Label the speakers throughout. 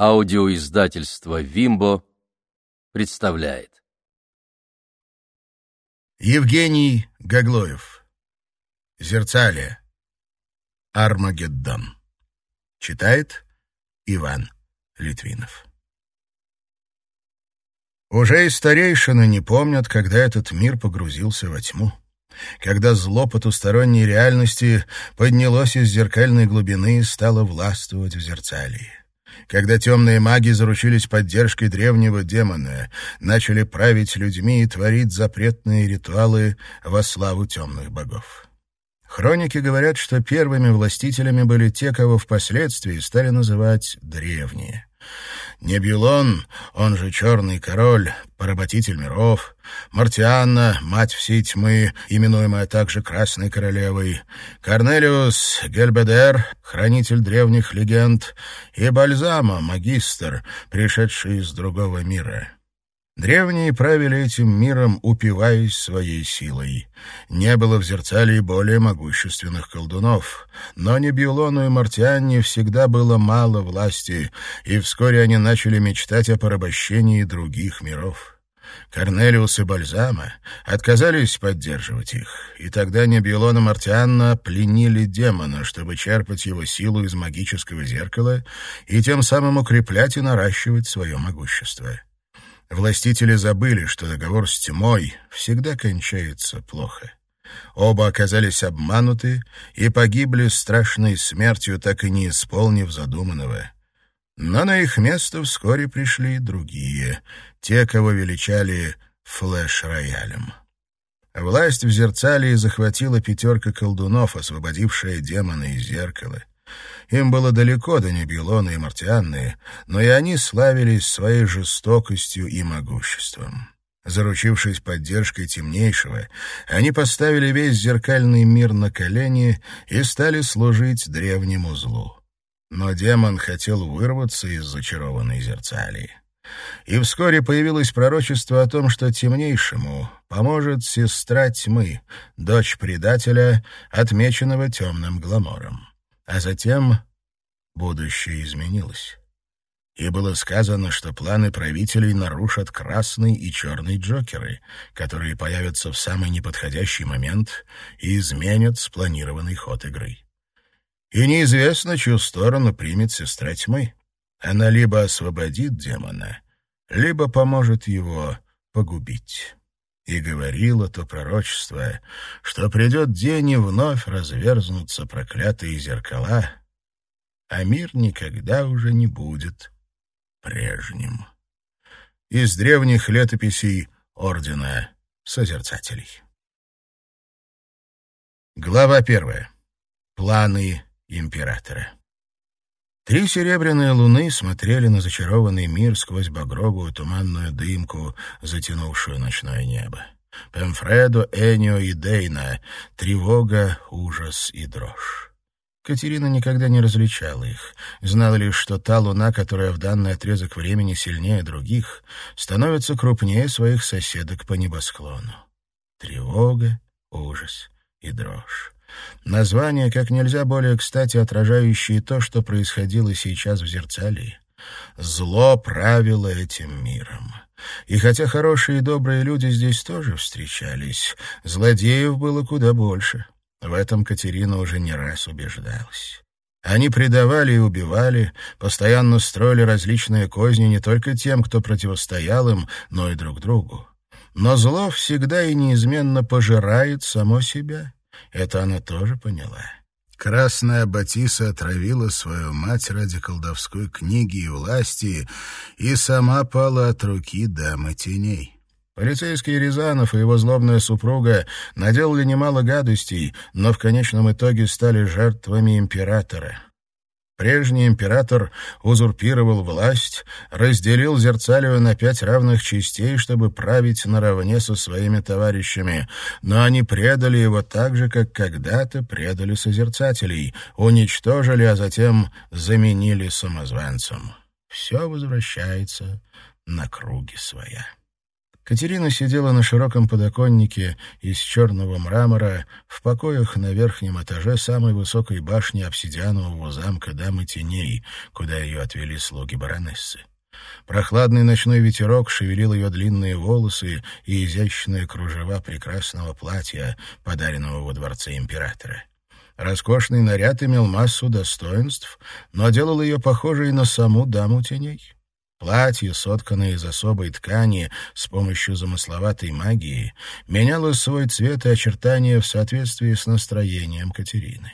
Speaker 1: Аудиоиздательство «Вимбо» представляет.
Speaker 2: Евгений Гаглоев. Зерцалия. Армагеддон. Читает Иван Литвинов. Уже и старейшины не помнят, когда этот мир погрузился во тьму когда зло потусторонней реальности поднялось из зеркальной глубины и стало властвовать в зерцалии когда темные маги заручились поддержкой древнего демона, начали править людьми и творить запретные ритуалы во славу темных богов. Хроники говорят, что первыми властителями были те, кого впоследствии стали называть «древние». Небюлон, он же Черный Король, поработитель миров, Мартианна, мать всей тьмы, именуемая также Красной Королевой, Корнелиус Гельбедер, хранитель древних легенд, и Бальзама, магистр, пришедший из другого мира. Древние правили этим миром, упиваясь своей силой. Не было в Зерцалии более могущественных колдунов. Но Небиулону и Мартианне всегда было мало власти, и вскоре они начали мечтать о порабощении других миров. Корнелиус и Бальзама отказались поддерживать их, и тогда Небиулон и Мартианна пленили демона, чтобы черпать его силу из магического зеркала и тем самым укреплять и наращивать свое могущество. Властители забыли, что договор с тьмой всегда кончается плохо. Оба оказались обмануты и погибли страшной смертью, так и не исполнив задуманного. Но на их место вскоре пришли другие, те, кого величали флэш-роялем. Власть в Зерцалии захватила пятерка колдунов, освободившая демона из зеркала. Им было далеко до Небилона и Мартианны, но и они славились своей жестокостью и могуществом. Заручившись поддержкой темнейшего, они поставили весь зеркальный мир на колени и стали служить древнему злу. Но демон хотел вырваться из зачарованной зерцалии. И вскоре появилось пророчество о том, что темнейшему поможет сестра тьмы, дочь предателя, отмеченного темным гламором. А затем будущее изменилось. И было сказано, что планы правителей нарушат красный и черный Джокеры, которые появятся в самый неподходящий момент и изменят спланированный ход игры. И неизвестно, чью сторону примет сестра тьмы. Она либо освободит демона, либо поможет его погубить и говорило то пророчество, что придет день и вновь разверзнутся проклятые зеркала, а мир никогда уже не будет прежним. Из древних летописей Ордена Созерцателей. Глава первая. Планы императора. Три серебряные луны смотрели на зачарованный мир сквозь багровую туманную дымку, затянувшую ночное небо. Пемфредо, Энио и Дейна — тревога, ужас и дрожь. Катерина никогда не различала их, знала лишь, что та луна, которая в данный отрезок времени сильнее других, становится крупнее своих соседок по небосклону. Тревога, ужас и дрожь. Название как нельзя более кстати отражающее то, что происходило сейчас в Зерцалии. Зло правило этим миром. И хотя хорошие и добрые люди здесь тоже встречались, злодеев было куда больше. В этом Катерина уже не раз убеждалась. Они предавали и убивали, постоянно строили различные козни не только тем, кто противостоял им, но и друг другу. Но зло всегда и неизменно пожирает само себя. Это она тоже поняла. Красная Батиса отравила свою мать ради колдовской книги и власти и сама пала от руки дамы теней. Полицейский Рязанов и его злобная супруга наделали немало гадостей, но в конечном итоге стали жертвами императора. Прежний император узурпировал власть, разделил Зерцалию на пять равных частей, чтобы править наравне со своими товарищами, но они предали его так же, как когда-то предали созерцателей, уничтожили, а затем заменили самозванцем. Все возвращается на круги своя. Катерина сидела на широком подоконнике из черного мрамора в покоях на верхнем этаже самой высокой башни обсидианового замка Дамы Теней, куда ее отвели слуги баронессы. Прохладный ночной ветерок шевелил ее длинные волосы и изящные кружева прекрасного платья, подаренного во дворце императора. Роскошный наряд имел массу достоинств, но делал ее похожей на саму даму теней. Платье, сотканное из особой ткани с помощью замысловатой магии, меняло свой цвет и очертания в соответствии с настроением Катерины.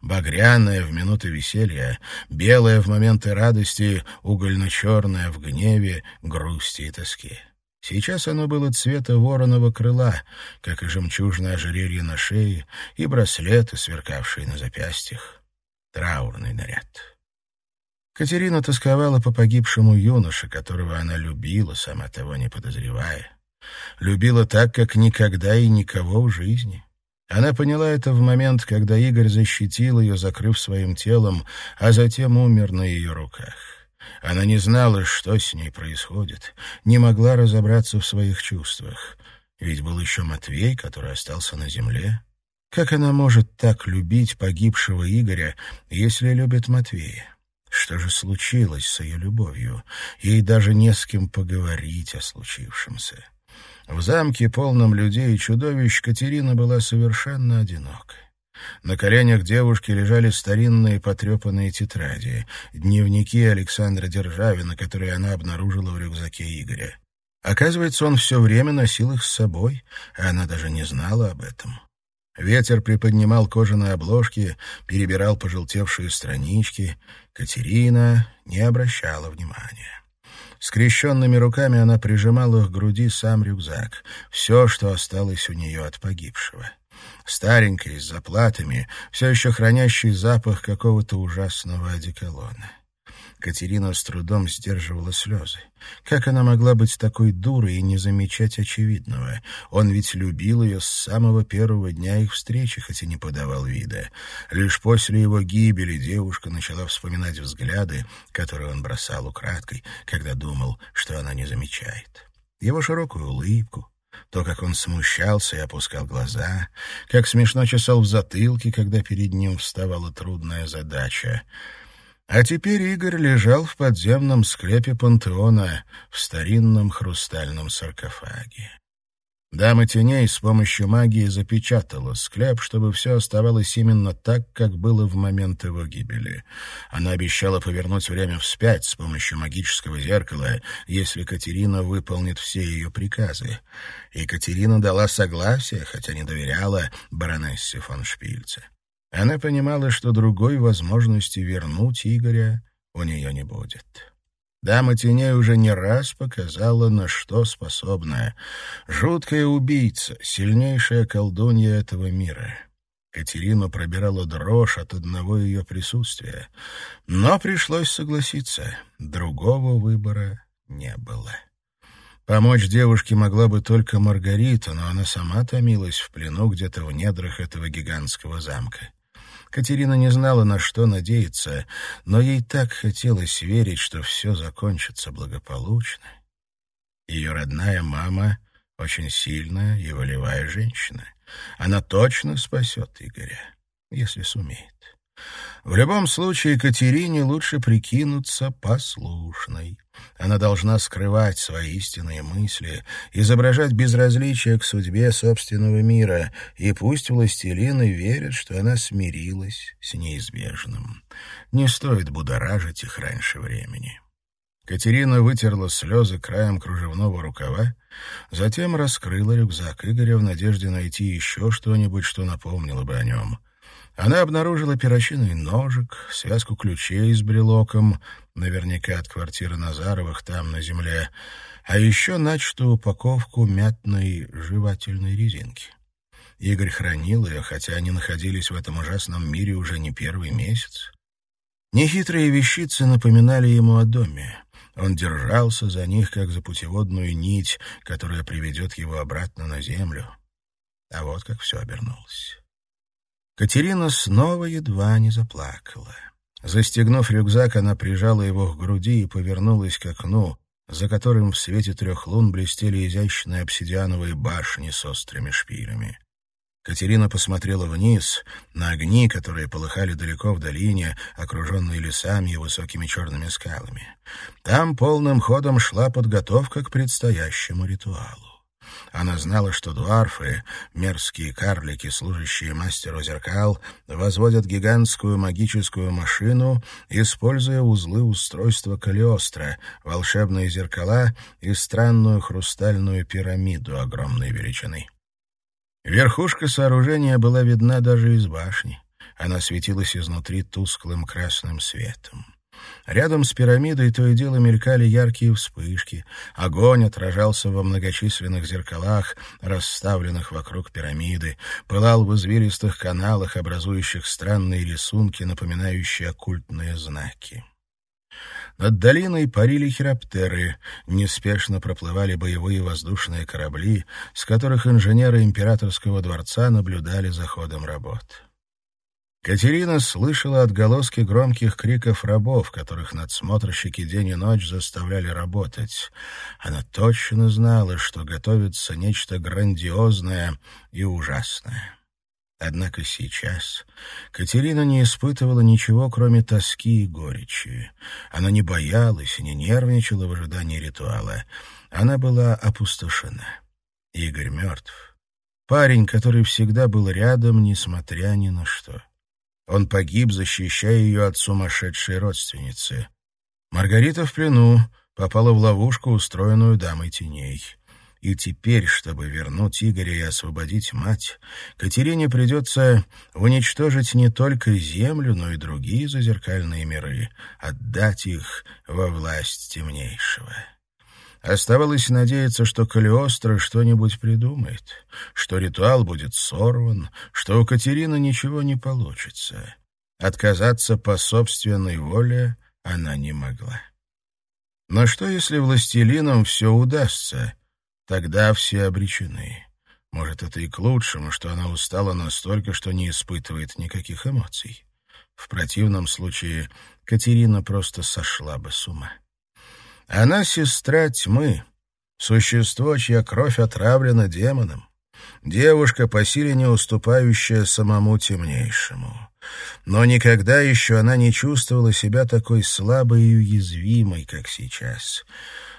Speaker 2: Багряное в минуты веселья, белое в моменты радости, угольно-черное в гневе, грусти и тоске. Сейчас оно было цвета вороного крыла, как и жемчужное ожерелье на шее и браслеты, сверкавшие на запястьях. Траурный наряд. Катерина тосковала по погибшему юноше, которого она любила, сама того не подозревая. Любила так, как никогда и никого в жизни. Она поняла это в момент, когда Игорь защитил ее, закрыв своим телом, а затем умер на ее руках. Она не знала, что с ней происходит, не могла разобраться в своих чувствах. Ведь был еще Матвей, который остался на земле. Как она может так любить погибшего Игоря, если любит Матвея? Что же случилось с ее любовью? Ей даже не с кем поговорить о случившемся. В замке, полном людей и чудовищ, Катерина была совершенно одинока. На коленях девушки лежали старинные потрепанные тетради, дневники Александра Державина, которые она обнаружила в рюкзаке Игоря. Оказывается, он все время носил их с собой, а она даже не знала об этом. Ветер приподнимал кожаные обложки, перебирал пожелтевшие странички. Катерина не обращала внимания. Скрещенными руками она прижимала к груди сам рюкзак, все, что осталось у нее от погибшего. Старенький, с заплатами, все еще хранящий запах какого-то ужасного одеколона. Катерина с трудом сдерживала слезы. Как она могла быть такой дурой и не замечать очевидного? Он ведь любил ее с самого первого дня их встречи, хотя не подавал вида. Лишь после его гибели девушка начала вспоминать взгляды, которые он бросал украдкой, когда думал, что она не замечает. Его широкую улыбку, то, как он смущался и опускал глаза, как смешно чесал в затылке, когда перед ним вставала трудная задача — а теперь Игорь лежал в подземном склепе пантеона в старинном хрустальном саркофаге. Дама теней с помощью магии запечатала склеп, чтобы все оставалось именно так, как было в момент его гибели. Она обещала повернуть время вспять с помощью магического зеркала, если Катерина выполнит все ее приказы. И Катерина дала согласие, хотя не доверяла баронессе фон Шпильце. Она понимала, что другой возможности вернуть Игоря у нее не будет. Дама теней уже не раз показала, на что способна. Жуткая убийца, сильнейшая колдунья этого мира. Катерину пробирала дрожь от одного ее присутствия. Но пришлось согласиться. Другого выбора не было. Помочь девушке могла бы только Маргарита, но она сама томилась в плену где-то в недрах этого гигантского замка. Катерина не знала, на что надеяться, но ей так хотелось верить, что все закончится благополучно. Ее родная мама — очень сильная и волевая женщина. Она точно спасет Игоря, если сумеет. В любом случае, Катерине лучше прикинуться послушной. Она должна скрывать свои истинные мысли, изображать безразличие к судьбе собственного мира, и пусть властелины верят, что она смирилась с неизбежным. Не стоит будоражить их раньше времени. Катерина вытерла слезы краем кружевного рукава, затем раскрыла рюкзак Игоря в надежде найти еще что-нибудь, что напомнило бы о нем — она обнаружила перочинный ножик, связку ключей с брелоком, наверняка от квартиры Назаровых там, на земле, а еще начатую упаковку мятной жевательной резинки. Игорь хранил ее, хотя они находились в этом ужасном мире уже не первый месяц. Нехитрые вещицы напоминали ему о доме. Он держался за них, как за путеводную нить, которая приведет его обратно на землю. А вот как все обернулось. Катерина снова едва не заплакала. Застегнув рюкзак, она прижала его к груди и повернулась к окну, за которым в свете трех лун блестели изящные обсидиановые башни с острыми шпилями. Катерина посмотрела вниз, на огни, которые полыхали далеко в долине, окруженные лесами и высокими черными скалами. Там полным ходом шла подготовка к предстоящему ритуалу. Она знала, что дуарфы, мерзкие карлики, служащие мастеру зеркал, возводят гигантскую магическую машину, используя узлы устройства Калиостро, волшебные зеркала и странную хрустальную пирамиду огромной величины. Верхушка сооружения была видна даже из башни. Она светилась изнутри тусклым красным светом. Рядом с пирамидой то и дело мелькали яркие вспышки. Огонь отражался во многочисленных зеркалах, расставленных вокруг пирамиды, пылал в извилистых каналах, образующих странные рисунки, напоминающие оккультные знаки. Над долиной парили хироптеры, неспешно проплывали боевые воздушные корабли, с которых инженеры императорского дворца наблюдали за ходом работ. Катерина слышала отголоски громких криков рабов, которых надсмотрщики день и ночь заставляли работать. Она точно знала, что готовится нечто грандиозное и ужасное. Однако сейчас Катерина не испытывала ничего, кроме тоски и горечи. Она не боялась и не нервничала в ожидании ритуала. Она была опустошена. Игорь мертв. Парень, который всегда был рядом, несмотря ни на что. Он погиб, защищая ее от сумасшедшей родственницы. Маргарита в плену, попала в ловушку, устроенную дамой теней. И теперь, чтобы вернуть Игоря и освободить мать, Катерине придется уничтожить не только Землю, но и другие зазеркальные миры, отдать их во власть темнейшего. Оставалось надеяться, что Калиостро что-нибудь придумает, что ритуал будет сорван, что у Катерины ничего не получится. Отказаться по собственной воле она не могла. Но что, если властелинам все удастся — Тогда все обречены. Может, это и к лучшему, что она устала настолько, что не испытывает никаких эмоций. В противном случае Катерина просто сошла бы с ума. Она сестра тьмы, существо, чья кровь отравлена демоном, девушка, по силе не уступающая самому темнейшему. Но никогда еще она не чувствовала себя такой слабой и уязвимой, как сейчас —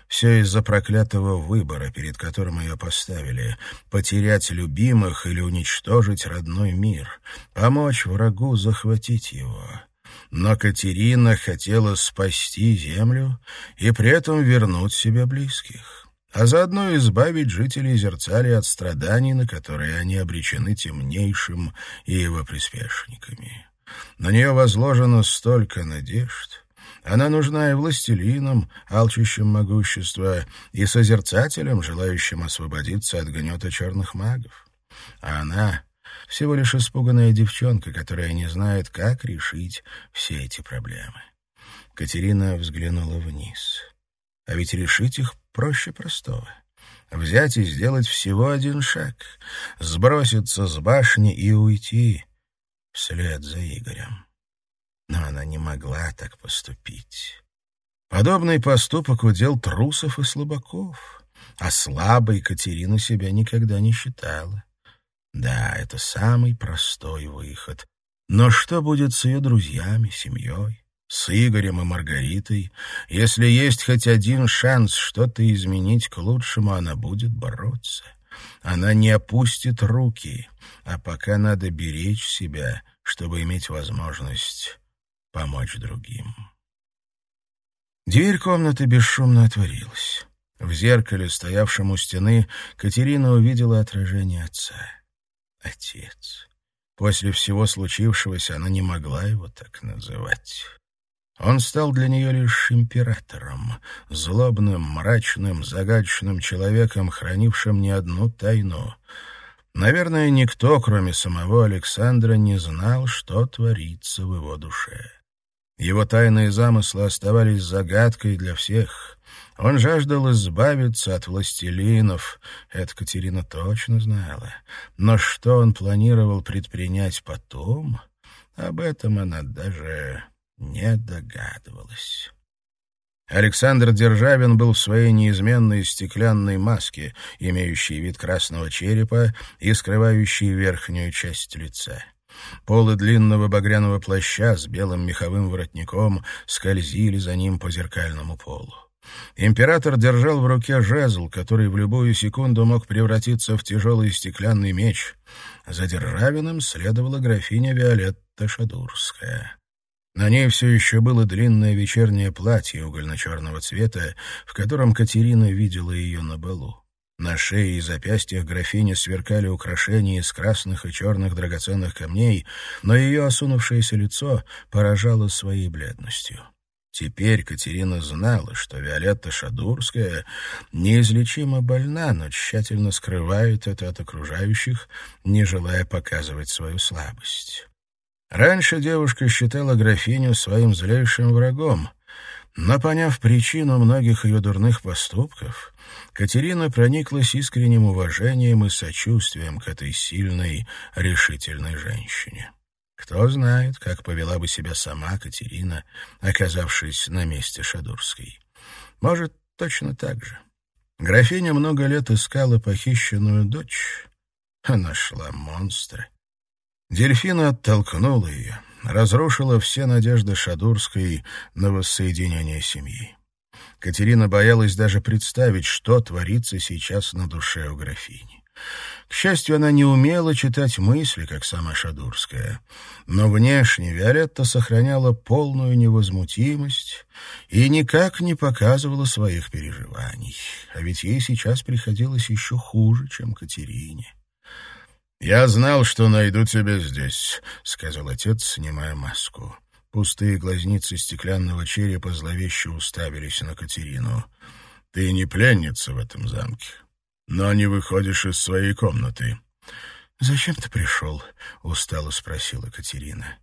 Speaker 2: все из-за проклятого выбора, перед которым ее поставили. Потерять любимых или уничтожить родной мир. Помочь врагу захватить его. Но Катерина хотела спасти землю и при этом вернуть себе близких а заодно избавить жителей Зерцали от страданий, на которые они обречены темнейшим и его приспешниками. На нее возложено столько надежд, она нужна и властелинам, алчущим могущества, и созерцателям, желающим освободиться от гнета черных магов. А она — всего лишь испуганная девчонка, которая не знает, как решить все эти проблемы. Катерина взглянула вниз. А ведь решить их проще простого. Взять и сделать всего один шаг, сброситься с башни и уйти вслед за Игорем. Но она не могла так поступить. Подобный поступок удел трусов и слабаков, а слабой Катерина себя никогда не считала. Да, это самый простой выход. Но что будет с ее друзьями, семьей, с Игорем и Маргаритой? Если есть хоть один шанс что-то изменить к лучшему, она будет бороться. Она не опустит руки, а пока надо беречь себя, чтобы иметь возможность помочь другим. Дверь комнаты бесшумно отворилась. В зеркале, стоявшем у стены, Катерина увидела отражение отца. Отец. После всего случившегося она не могла его так называть. Он стал для нее лишь императором, злобным, мрачным, загадочным человеком, хранившим не одну тайну. Наверное, никто, кроме самого Александра, не знал, что творится в его душе. Его тайные замыслы оставались загадкой для всех. Он жаждал избавиться от властелинов, это Катерина точно знала. Но что он планировал предпринять потом, об этом она даже не догадывалась. Александр Державин был в своей неизменной стеклянной маске, имеющей вид красного черепа и скрывающей верхнюю часть лица. Полы длинного багряного плаща с белым меховым воротником скользили за ним по зеркальному полу. Император держал в руке жезл, который в любую секунду мог превратиться в тяжелый стеклянный меч. За Державиным следовала графиня Виолетта Шадурская. На ней все еще было длинное вечернее платье угольно-черного цвета, в котором Катерина видела ее на балу. На шее и запястьях графини сверкали украшения из красных и черных драгоценных камней, но ее осунувшееся лицо поражало своей бледностью. Теперь Катерина знала, что Виолетта Шадурская неизлечимо больна, но тщательно скрывает это от окружающих, не желая показывать свою слабость. Раньше девушка считала графиню своим злейшим врагом, но, поняв причину многих ее дурных поступков, Катерина прониклась искренним уважением и сочувствием к этой сильной, решительной женщине. Кто знает, как повела бы себя сама Катерина, оказавшись на месте Шадурской. Может, точно так же. Графиня много лет искала похищенную дочь, а нашла монстра. Дельфина оттолкнула ее, разрушила все надежды Шадурской на воссоединение семьи. Катерина боялась даже представить, что творится сейчас на душе у графини. К счастью, она не умела читать мысли, как сама Шадурская. Но внешне Виолетта сохраняла полную невозмутимость и никак не показывала своих переживаний. А ведь ей сейчас приходилось еще хуже, чем Катерине. «Я знал, что найду тебя здесь», — сказал отец, снимая маску. Пустые глазницы стеклянного черепа зловеще уставились на Катерину. «Ты не пленница в этом замке но не выходишь из своей комнаты». «Зачем ты пришел?» — устало спросила Катерина.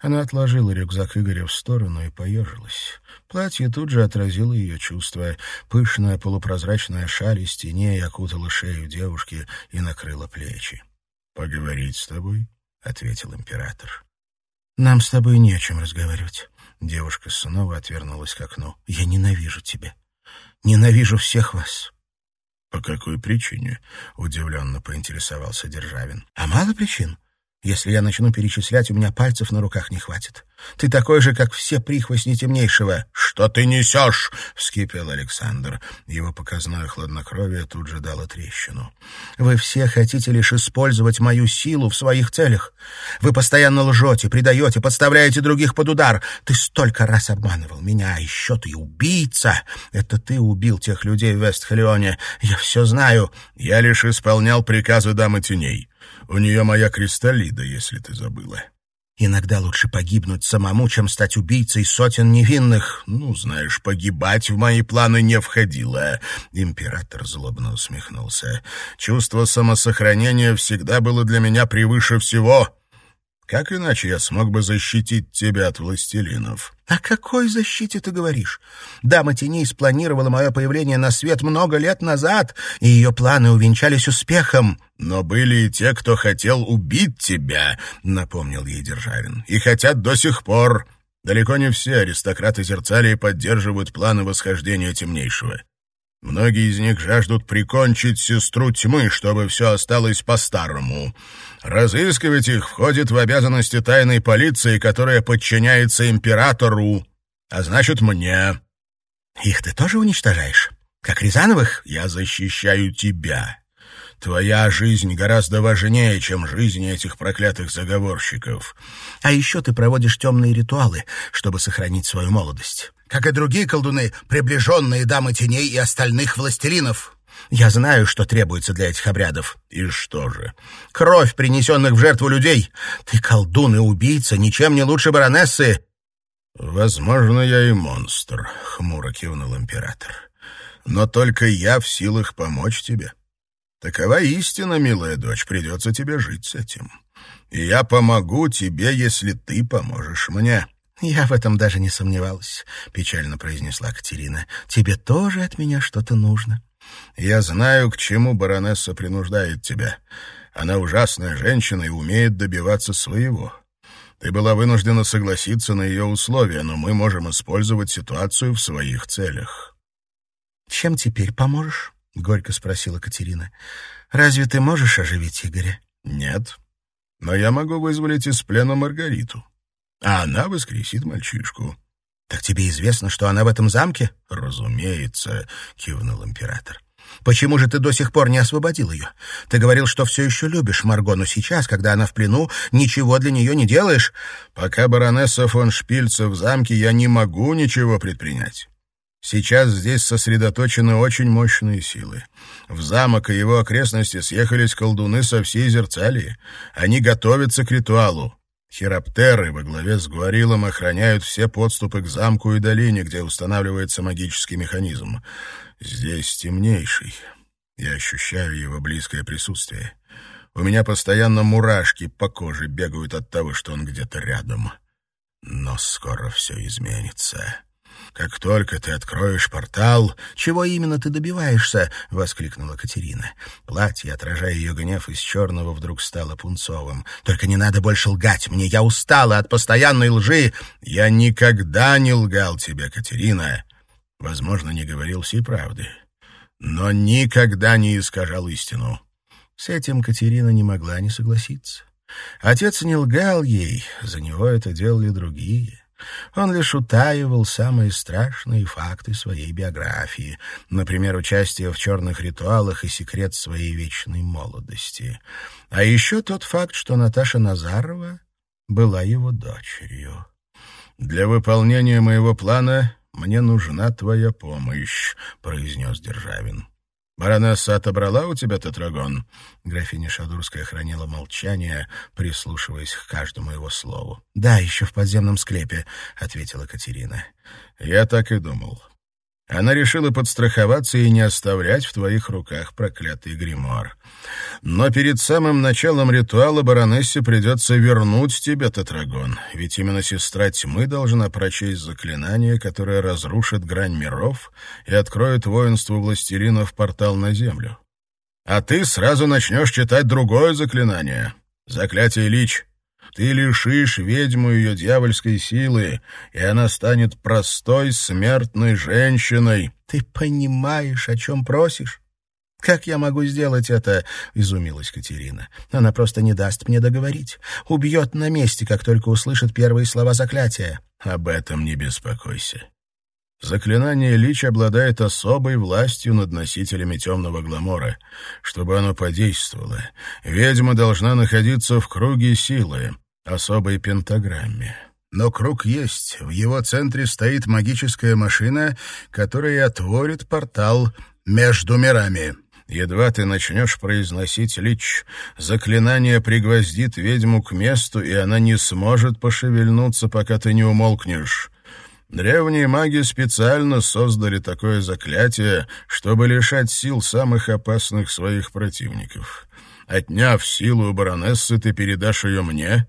Speaker 2: Она отложила рюкзак Игоря в сторону и поежилась. Платье тут же отразило ее чувства. Пышная полупрозрачная шаль из теней окутала шею девушки и накрыла плечи. «Поговорить с тобой?» — ответил император. «Нам с тобой не о чем разговаривать». Девушка снова отвернулась к окну. «Я ненавижу тебя. Ненавижу всех вас. «По какой причине?» — удивленно поинтересовался Державин. «А мало причин. Если я начну перечислять, у меня пальцев на руках не хватит. Ты такой же, как все прихвостни темнейшего». «Что ты несешь?» — вскипел Александр. Его показное хладнокровие тут же дало трещину. «Вы все хотите лишь использовать мою силу в своих целях. Вы постоянно лжете, предаете, подставляете других под удар. Ты столько раз обманывал меня, а еще ты убийца. Это ты убил тех людей в Вестхалионе. Я все знаю. Я лишь исполнял приказы дамы теней». У нее моя кристаллида, если ты забыла. Иногда лучше погибнуть самому, чем стать убийцей сотен невинных. Ну, знаешь, погибать в мои планы не входило. Император злобно усмехнулся. Чувство самосохранения всегда было для меня превыше всего. Как иначе я смог бы защитить тебя от властелинов? О какой защите ты говоришь? Дама теней спланировала мое появление на свет много лет назад, и ее планы увенчались успехом. Но были и те, кто хотел убить тебя, напомнил ей Державин, и хотят до сих пор. Далеко не все аристократы Зерцалии поддерживают планы восхождения темнейшего. Многие из них жаждут прикончить сестру тьмы, чтобы все осталось по-старому. Разыскивать их входит в обязанности тайной полиции, которая подчиняется императору, а значит, мне. Их ты тоже уничтожаешь? Как Рязановых? Я защищаю тебя. Твоя жизнь гораздо важнее, чем жизни этих проклятых заговорщиков. А еще ты проводишь темные ритуалы, чтобы сохранить свою молодость. Как и другие колдуны, приближенные дамы теней и остальных властелинов. Я знаю, что требуется для этих обрядов. И что же? Кровь принесенных в жертву людей. Ты колдун и убийца, ничем не лучше баронессы. Возможно, я и монстр, хмуро кивнул император. Но только я в силах помочь тебе. Такова истина, милая дочь, придется тебе жить с этим. И я помогу тебе, если ты поможешь мне». «Я в этом даже не сомневалась», — печально произнесла Катерина. «Тебе тоже от меня что-то нужно». «Я знаю, к чему баронесса принуждает тебя. Она ужасная женщина и умеет добиваться своего. Ты была вынуждена согласиться на ее условия, но мы можем использовать ситуацию в своих целях».
Speaker 3: «Чем теперь поможешь?» — горько спросила Катерина. «Разве ты можешь оживить Игоря?»
Speaker 2: «Нет. Но я могу вызволить из плена Маргариту. А она воскресит мальчишку».
Speaker 3: «Так тебе известно, что она в этом замке?»
Speaker 2: «Разумеется», — кивнул император.
Speaker 3: Почему же ты до сих пор не освободил ее? Ты говорил, что все еще любишь Марго, но сейчас, когда она в плену, ничего для нее не делаешь.
Speaker 2: Пока баронесса фон Шпильца в замке, я не могу ничего предпринять. Сейчас здесь сосредоточены очень мощные силы. В замок и его окрестности съехались колдуны со всей Зерцалии. Они готовятся к ритуалу. Хироптеры во главе с Гуарилом охраняют все подступы к замку и долине, где устанавливается магический механизм. Здесь темнейший. Я ощущаю его близкое присутствие. У меня постоянно мурашки по коже бегают от того, что он где-то рядом. Но скоро все изменится. Как только ты откроешь портал...
Speaker 3: Чего именно ты добиваешься? — воскликнула Катерина. Платье, отражая ее гнев из черного, вдруг стало пунцовым. Только не надо больше лгать мне. Я устала от постоянной лжи.
Speaker 2: Я никогда не лгал тебе, Катерина. Возможно, не говорил всей правды. Но никогда не искажал истину.
Speaker 3: С этим Катерина не могла не согласиться. Отец не лгал ей, за него это делали другие. Он лишь утаивал самые страшные факты своей биографии, например, участие в черных ритуалах и секрет своей вечной молодости. А еще тот факт, что Наташа Назарова была его дочерью.
Speaker 2: «Для выполнения моего плана мне нужна твоя помощь», — произнес Державин. «Баронесса отобрала у тебя тетрагон?»
Speaker 3: Графиня Шадурская хранила молчание, прислушиваясь к каждому его слову. «Да, еще в подземном склепе», — ответила Катерина.
Speaker 2: «Я так и думал. Она решила подстраховаться и не оставлять в твоих руках проклятый гримуар. Но перед самым началом ритуала баронессе придется вернуть тебе тетрагон, ведь именно сестра тьмы должна прочесть заклинание, которое разрушит грань миров и откроет воинству властелинов портал на землю. А ты сразу начнешь читать другое заклинание — заклятие Лич — ты лишишь ведьму ее дьявольской силы, и она станет простой смертной женщиной.
Speaker 3: — Ты понимаешь, о чем просишь? «Как я могу сделать это?» — изумилась Катерина. «Она просто не даст мне договорить. Убьет на месте, как только услышит первые слова заклятия».
Speaker 2: «Об этом не беспокойся. Заклинание Лич обладает особой властью над носителями темного гламора. Чтобы оно подействовало, ведьма должна находиться в круге силы особой пентаграмме. Но круг есть. В его центре стоит магическая машина, которая отворит портал между мирами. Едва ты начнешь произносить лич, заклинание пригвоздит ведьму к месту, и она не сможет пошевельнуться, пока ты не умолкнешь. Древние маги специально создали такое заклятие, чтобы лишать сил самых опасных своих противников. Отняв силу баронессы, ты передашь ее мне,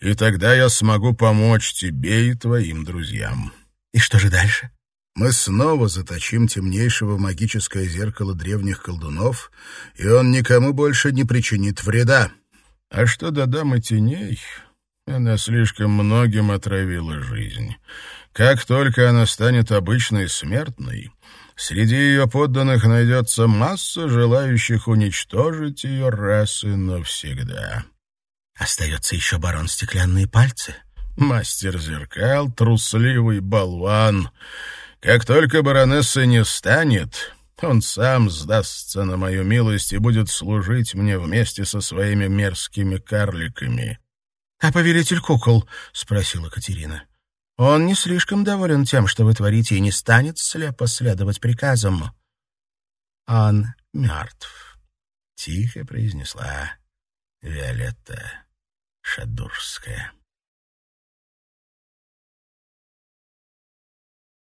Speaker 2: и тогда я смогу помочь тебе и твоим друзьям.
Speaker 3: И что же дальше?
Speaker 2: Мы снова заточим темнейшего в магическое зеркало древних колдунов, и он никому больше не причинит вреда. А что до дамы теней, она слишком многим отравила жизнь. Как только она станет обычной смертной, среди ее подданных найдется масса желающих уничтожить ее расы навсегда.
Speaker 3: Остается еще барон Стеклянные пальцы.
Speaker 2: Мастер зеркал, трусливый болван. Как только баронесса не станет, он сам сдастся на мою милость и будет служить мне вместе со своими мерзкими карликами.
Speaker 3: — А повелитель кукол? — спросила Катерина. — Он не слишком доволен тем, что вы творите, и не станет слепо следовать приказам.
Speaker 2: — Он мертв, — тихо произнесла Виолетта. Шадурская.